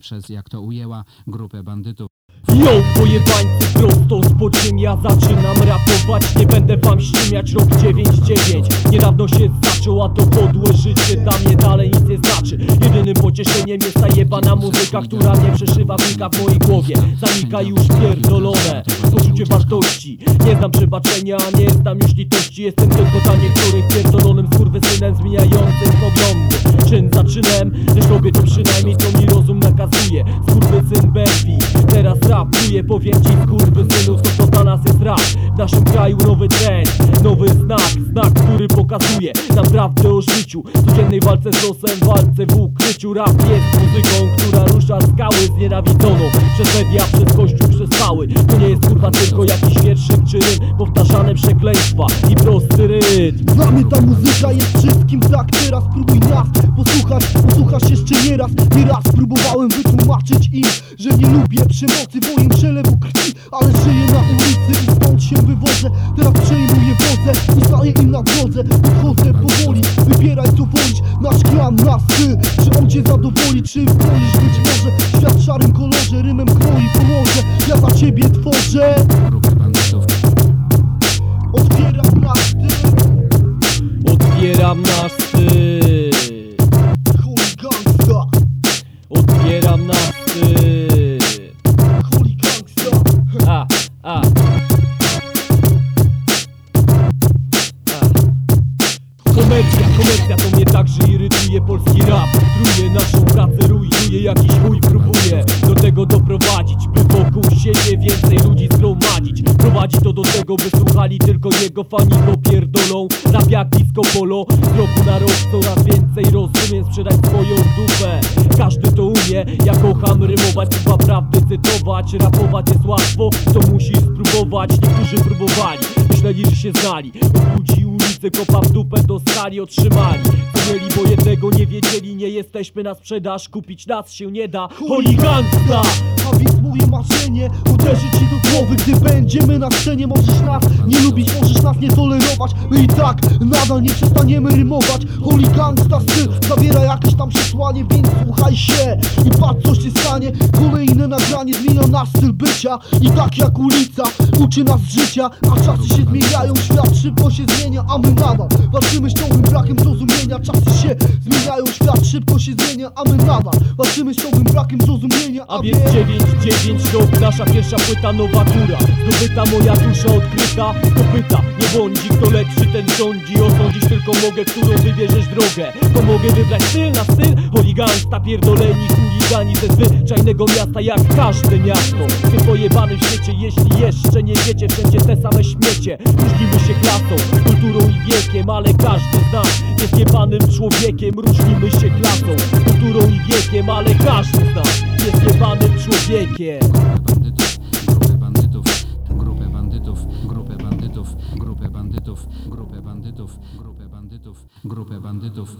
przez, jak to ujęła, grupę bandytów. Yo, pojebańcy prosto z podziemia Zaczynam rapować, nie będę wam ściemiać Rok 9-9, niedawno się zaczął A to podłe życie dla mnie dalej nic nie znaczy. Jedynym pocieszeniem jest ta jebana muzyka Która mnie przeszywa wnika w mojej głowie. Zanika już pierdolone. Poczucie wartości. Nie znam przebaczenia, nie znam już litości. Jestem tylko dla niektórych pierdolonym skurwysynem Zmieniającym poglądy. Czyn za czynem, lecz robię to przynajmniej co mi nakazuje Skurwysyn Berfi, teraz rapuję Powiem ci skurwysynów, co to dla nas jest rap? W naszym kraju nowy trend, nowy znak Znak, który pokazuje nam prawdę o życiu. Codziennej walce z losem, walce w ukryciu. Rap jest muzyką, która rusza skały Znienawidzoną przez media, przez kościół, przez cały To nie jest kurwa tylko jakiś Przekleństwa i prosty rytm Dla mnie ta muzyka jest wszystkim tak. Teraz spróbuj nas posłuchać Posłuchasz jeszcze nie raz Nie raz próbowałem wytłumaczyć im Że nie lubię przemocy Boję przelewu krwi Ale żyję na ulicy i stąd się wywodzę. Teraz przejmuję wodzę i staję im na drodze. Podchodzę powoli, wybieraj co wolisz Nasz klan, nasz ty Czy on cię zadowoli, czy wolisz być może? Świat w szarym kolorze, rymem kroi położę Ja za ciebie tworzę Komercja, komercja to mnie także irytuje Polski rap. Truje naszą pracę, rujnuje Jakiś chuj próbuje do tego doprowadzić By wokół siebie więcej ludzi zgromadzić. Prowadzi to do tego, by słuchali tylko jego fani Bo pierdolą rap disco polo. Z roku na rok coraz więcej rozumiem Sprzedać swoją dupę. Każdy to umie, ja kocham rymować Chyba prawdy cytować, rapować jest łatwo To musisz spróbować, niektórzy próbowali Że się znali. Od ludzi ulicy kopa w dupę dostali, otrzymali. Co mieli, bo jednego nie wiedzieli Nie jesteśmy na sprzedaż, kupić nas się nie da. Holy gangsta! A więc moje marzenie uderzy ci do głowy Gdy będziemy na scenie. Możesz nas nie lubić, możesz nas nie tolerować. My i tak nadal nie przestaniemy rymować. Holy gangsta styl zawiera jakieś tam przesłanie Więc słuchaj się i patrz co się stanie. Kolejne nagranie zmienia nasz styl bycia I tak jak ulica uczy nas życia A czasy się zmieniają, świat szybko się zmienia A my nadal walczymy z ciągłym brakiem zrozumienia. Czasy się zmieniają, świat szybko się zmienia A my nadal walczymy z ciągłym brakiem zrozumienia A więc 9-9 rok, nasza pierwsza płyta, nowa góra Zdobyta moja dusza odkryta, to pyta Nie błądzi, kto lepszy, ten rządzi Osądzić tylko mogę, którą wybierzesz drogę. To mogę wybrać styl na styl. Holigangsta, pierdoleni chuligani Ze zwyczajnego miasta, jak każde miasto. W tym pojebanym świecie, jeśli jeszcze nie wiecie Wszędzie te same śmiecie. Różnimy się klasą, kulturą i wiekiem Ale każdy z nas jest jebanym człowiekiem. Różnimy się klasą, kulturą i wiekiem Ale każdy z nas siekier bandytów, grupę bandytów, grupę bandytów, grupę bandytów, grupę bandytów, grupę bandytów, grupę bandytów, grupę bandytów.